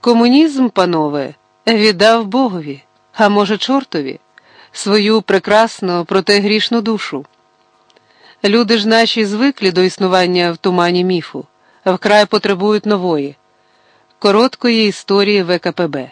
Комунізм, панове, віддав Богові, а може, чортові, свою прекрасну, проте грішну душу. Люди ж наші звиклі до існування в тумані міфу, вкрай потребують нової, короткої історії ВКПБ.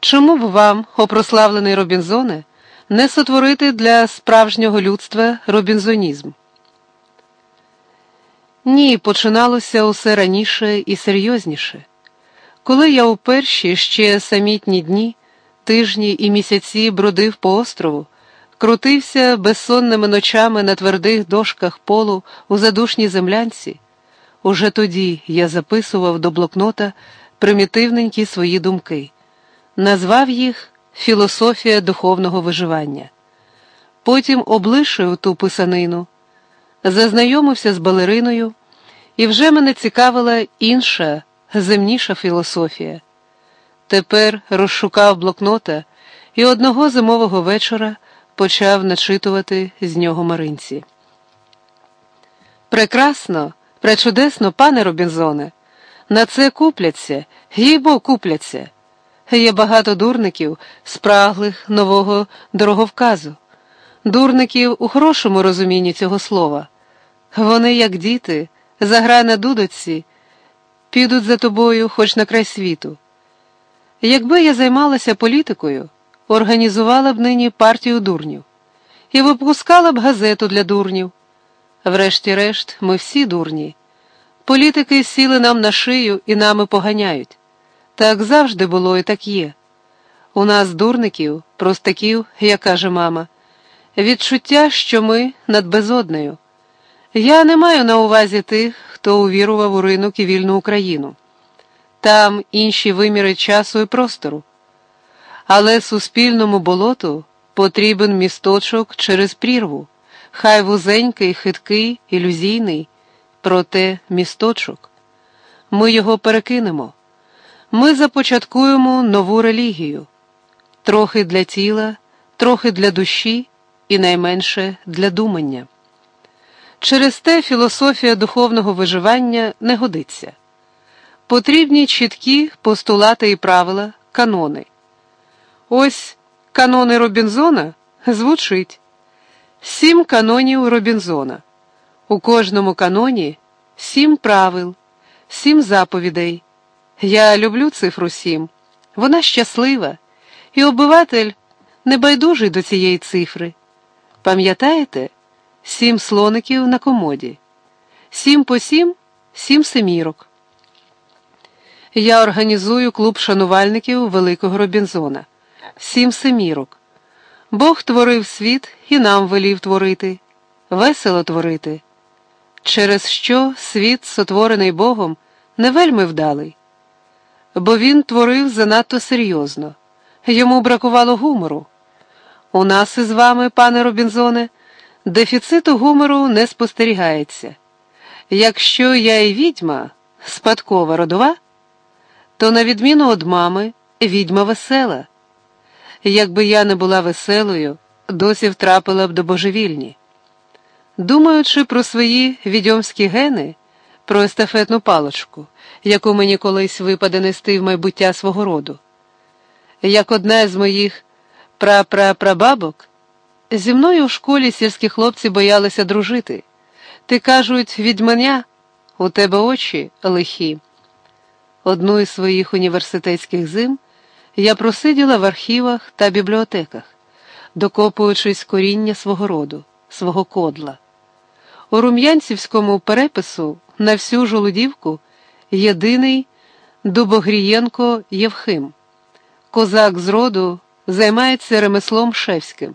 Чому б вам, опрославлений Робінзоне, не сотворити для справжнього людства робінзонізм? Ні, починалося усе раніше і серйозніше. Коли я у перші ще самітні дні, тижні і місяці бродив по острову, крутився безсонними ночами на твердих дошках полу у задушній землянці, уже тоді я записував до блокнота примітивненькі свої думки, назвав їх Філософія духовного виживання. Потім облишив ту писанину, зазнайомився з балериною, і вже мене цікавила інша земніша філософія. Тепер розшукав блокнота і одного зимового вечора почав начитувати з нього Маринці. Прекрасно, пречудесно, пане Робінзоне, на це купляться, їй-бо купляться. Є багато дурників, спраглих нового дороговказу, дурників у хорошому розумінні цього слова. Вони, як діти, заграй на дудоці підуть за тобою хоч на край світу. Якби я займалася політикою, організувала б нині партію дурнів і випускала б газету для дурнів. Врешті-решт, ми всі дурні. Політики сіли нам на шию і нами поганяють. Так завжди було і так є. У нас дурників, простаків, як каже мама, відчуття, що ми над безоднею. Я не маю на увазі тих, хто увірував у ринок і вільну Україну. Там інші виміри часу і простору. Але суспільному болоту потрібен місточок через прірву, хай вузенький, хиткий, ілюзійний, проте місточок. Ми його перекинемо. Ми започаткуємо нову релігію, трохи для тіла, трохи для душі і найменше для думання. Через те філософія духовного виживання не годиться. Потрібні чіткі постулати і правила, канони. Ось канони Робінзона звучить сім канонів Робінзона. У кожному каноні сім правил, сім заповідей. Я люблю цифру сім. Вона щаслива, і обиватель небайдужий до цієї цифри. Пам'ятаєте? Сім слоників на комоді, сім по сім, сім семірок. Я організую клуб шанувальників Великого Робінзона, сім семірок. Бог творив світ і нам велів творити, весело творити, через що світ, сотворений Богом, не вельми вдалий, бо він творив занадто серйозно, йому бракувало гумору. У нас із вами, пане Робінзоне, Дефіциту гумору не спостерігається. Якщо я і відьма, спадкова родова, то, на відміну від мами, відьма весела. Якби я не була веселою, досі втрапила б до божевільні. Думаючи про свої відьомські гени, про естафетну палочку, яку мені колись випаде нести в майбуття свого роду, як одна з моїх прапрапрабабок, Зі мною в школі сільські хлопці боялися дружити. Ти кажуть, відьманя, у тебе очі лихі. Одну із своїх університетських зим я просиділа в архівах та бібліотеках, докопуючись коріння свого роду, свого кодла. У рум'янцівському перепису на всю жолудівку єдиний Дубогрієнко Євхим. Козак з роду займається ремеслом шевським.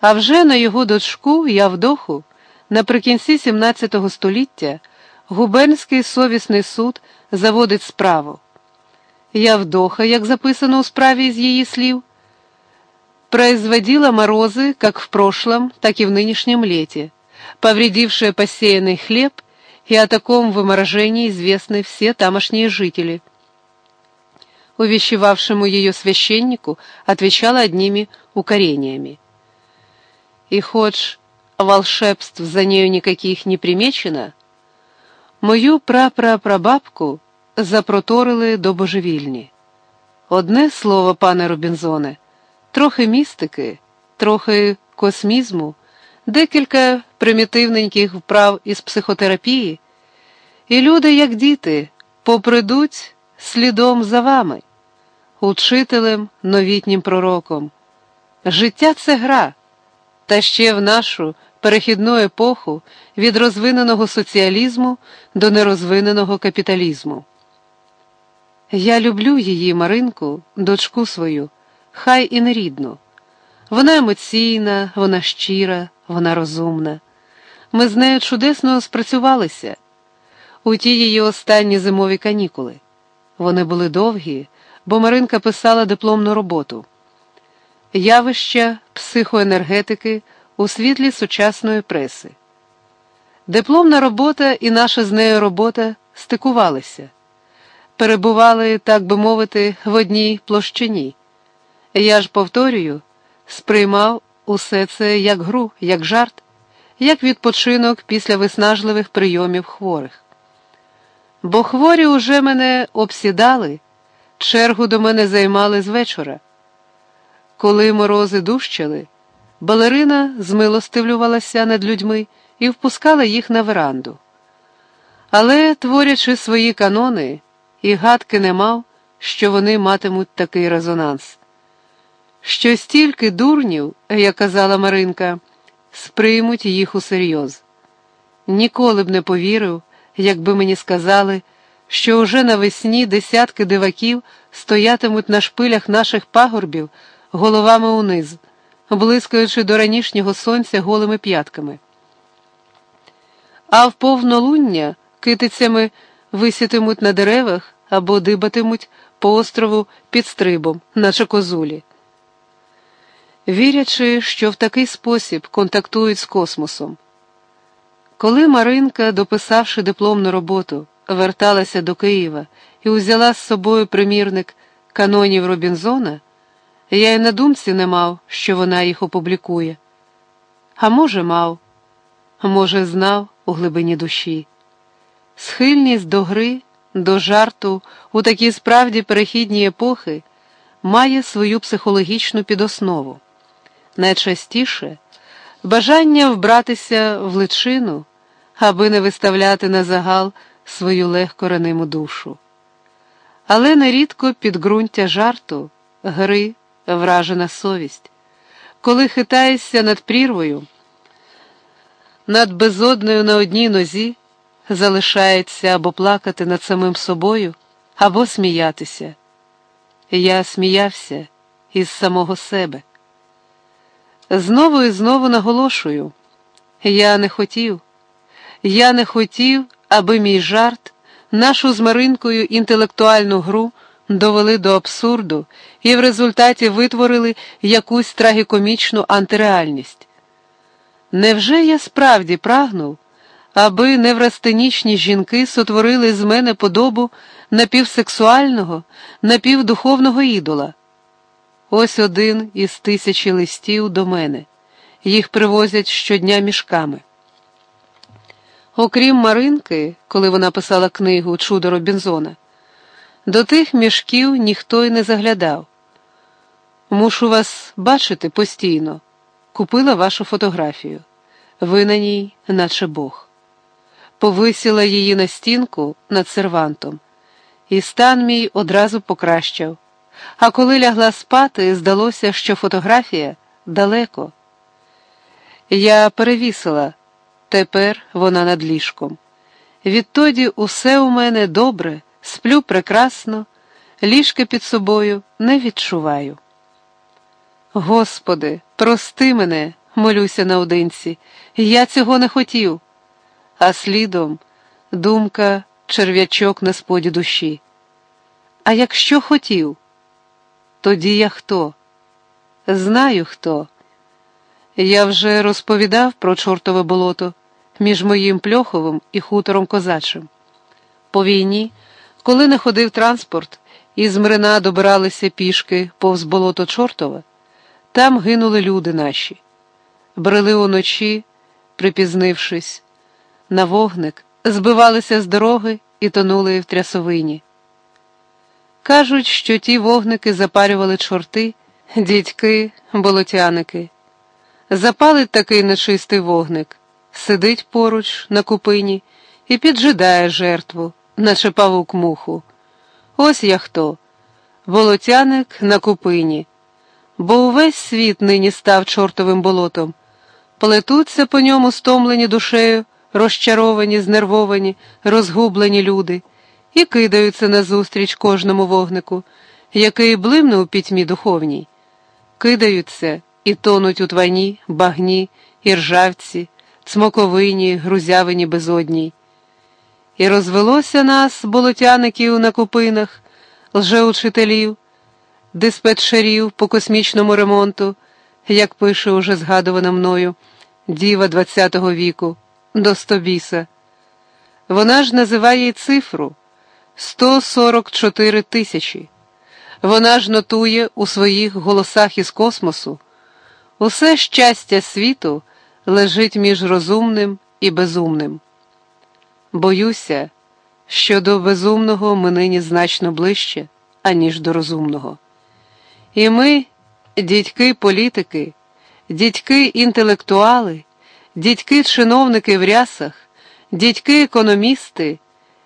А вже на його дочку Явдоху наприкінці 17 століття губернський совісний суд заводить справу. Явдоха, як записано у справі з її слів, производила морозы как в прошлом, так и в нынешнем лете, повредившие посеянный хлеб, и о таком выморожении известны все тамошние жители. Увещевавшему ее священнику отвечала одними укорениями. И хоть волшебств за нею никаких не примечено, мою прапрапрабабку запроторили до божевільні. Одне слово, пане Робінзоне, трохи містики, трохи космізму, декілька примітивненьких вправ із психотерапії, і люди, як діти, попридуть слідом за вами, учителем, новітнім пророком. Життя це гра, та ще в нашу перехідну епоху від розвиненого соціалізму до нерозвиненого капіталізму. Я люблю її, Маринку, дочку свою, хай і нерідну. Вона емоційна, вона щира, вона розумна. Ми з нею чудесно спрацювалися у ті її останні зимові канікули. Вони були довгі, бо Маринка писала дипломну роботу. Явища психоенергетики у світлі сучасної преси. Дипломна робота і наша з нею робота стикувалися, перебували, так би мовити, в одній площині. Я ж повторюю, сприймав усе це як гру, як жарт, як відпочинок після виснажливих прийомів хворих. Бо хворі уже мене обсідали, чергу до мене займали з вечора. Коли морози дужчали, балерина змилостивлювалася над людьми і впускала їх на веранду. Але, творячи свої канони, і гадки не мав, що вони матимуть такий резонанс. Що стільки дурнів, як казала Маринка, сприймуть їх усерйоз. Ніколи б не повірив, якби мені сказали, що уже навесні десятки диваків стоятимуть на шпилях наших пагорбів головами униз, блискаючи до ранішнього сонця голими п'ятками. А в повнолуння китицями висітимуть на деревах або дибатимуть по острову під стрибом, наче козулі. Вірячи, що в такий спосіб контактують з космосом. Коли Маринка, дописавши дипломну роботу, верталася до Києва і узяла з собою примірник канонів Робінзона, я й на думці не мав, що вона їх опублікує. А може, мав, може, знав у глибині душі. Схильність до гри, до жарту у такі справді перехідні епохи має свою психологічну підоснову. Найчастіше бажання вбратися в личину, аби не виставляти на загал свою легко раниму душу. Але нерідко підґрунтя жарту, гри, вражена совість, коли хитаєшся над прірвою, над безодною на одній нозі, залишається або плакати над самим собою, або сміятися. Я сміявся із самого себе. Знову і знову наголошую, я не хотів, я не хотів, аби мій жарт, нашу з Маринкою інтелектуальну гру довели до абсурду і в результаті витворили якусь трагікомічну антиреальність. Невже я справді прагнув, аби неврастенічні жінки сотворили з мене подобу напівсексуального, напівдуховного ідола? Ось один із тисячі листів до мене. Їх привозять щодня мішками. Окрім Маринки, коли вона писала книгу Чудо Робінзона, до тих мішків ніхто й не заглядав. Мушу вас бачити постійно. Купила вашу фотографію. Ви на ній, наче Бог. Повисіла її на стінку над сервантом, і стан мій одразу покращав. А коли лягла спати, здалося, що фотографія далеко. Я перевісила, тепер вона над ліжком. Відтоді усе у мене добре, сплю прекрасно, ліжки під собою не відчуваю. Господи, прости мене, молюся наодинці, я цього не хотів, а слідом думка, черв'ячок на споді душі. А якщо хотів? Тоді я хто? Знаю хто. Я вже розповідав про чортове болото між моїм Пльоховим і хутором козачим. По війні, коли не ходив транспорт і з Мрина добиралися пішки повз болото Чортове, там гинули люди наші. Брели уночі, припізнившись, на вогник, збивалися з дороги і тонули в трясовині. Кажуть, що ті вогники запарювали чорти, дідьки, болотяники. Запалить такий нечистий вогник, сидить поруч на купині і піджидає жертву, наче павук муху. Ось я хто. Болотяник на купині, бо увесь світ нині став чортовим болотом. Плетуться по ньому стомлені душею, розчаровані, знервовані, розгублені люди і кидаються назустріч кожному вогнику, який блимне у пітьмі духовній. Кидаються і тонуть у твані, багні, іржавці, цмоковині, грузявині безодній. І розвелося нас, болотяників на купинах, лжеучителів, диспетчерів по космічному ремонту, як пише уже згадувана мною діва ХХ віку, до стобіса. Вона ж називає цифру 144 тисячі. Вона ж нотує у своїх голосах із космосу. Усе щастя світу лежить між розумним і безумним. Боюся, що до безумного ми нині значно ближче, аніж до розумного. І ми, дідьки політики, дідьки інтелектуали, дідьки чиновники в рясах, дідьки економісти,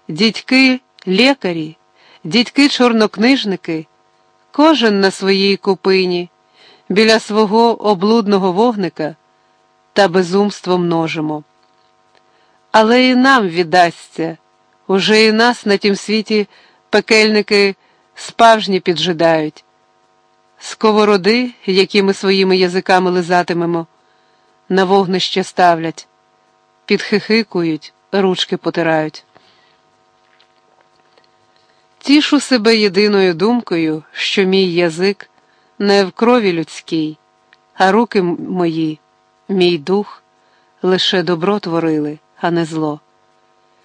дідьки лікарі, дідьки чорнокнижники, кожен на своїй купині, біля свого облудного вогника та безумство множимо. Але і нам віддасться, уже і нас на тім світі пекельники спавжні піджидають, сковороди, які ми своїми язиками лизатимемо, на вогнище ставлять, підхихикують, ручки потирають. Тішу себе єдиною думкою, що мій язик не в крові людській, а руки мої, мій дух лише добро творили, а не зло.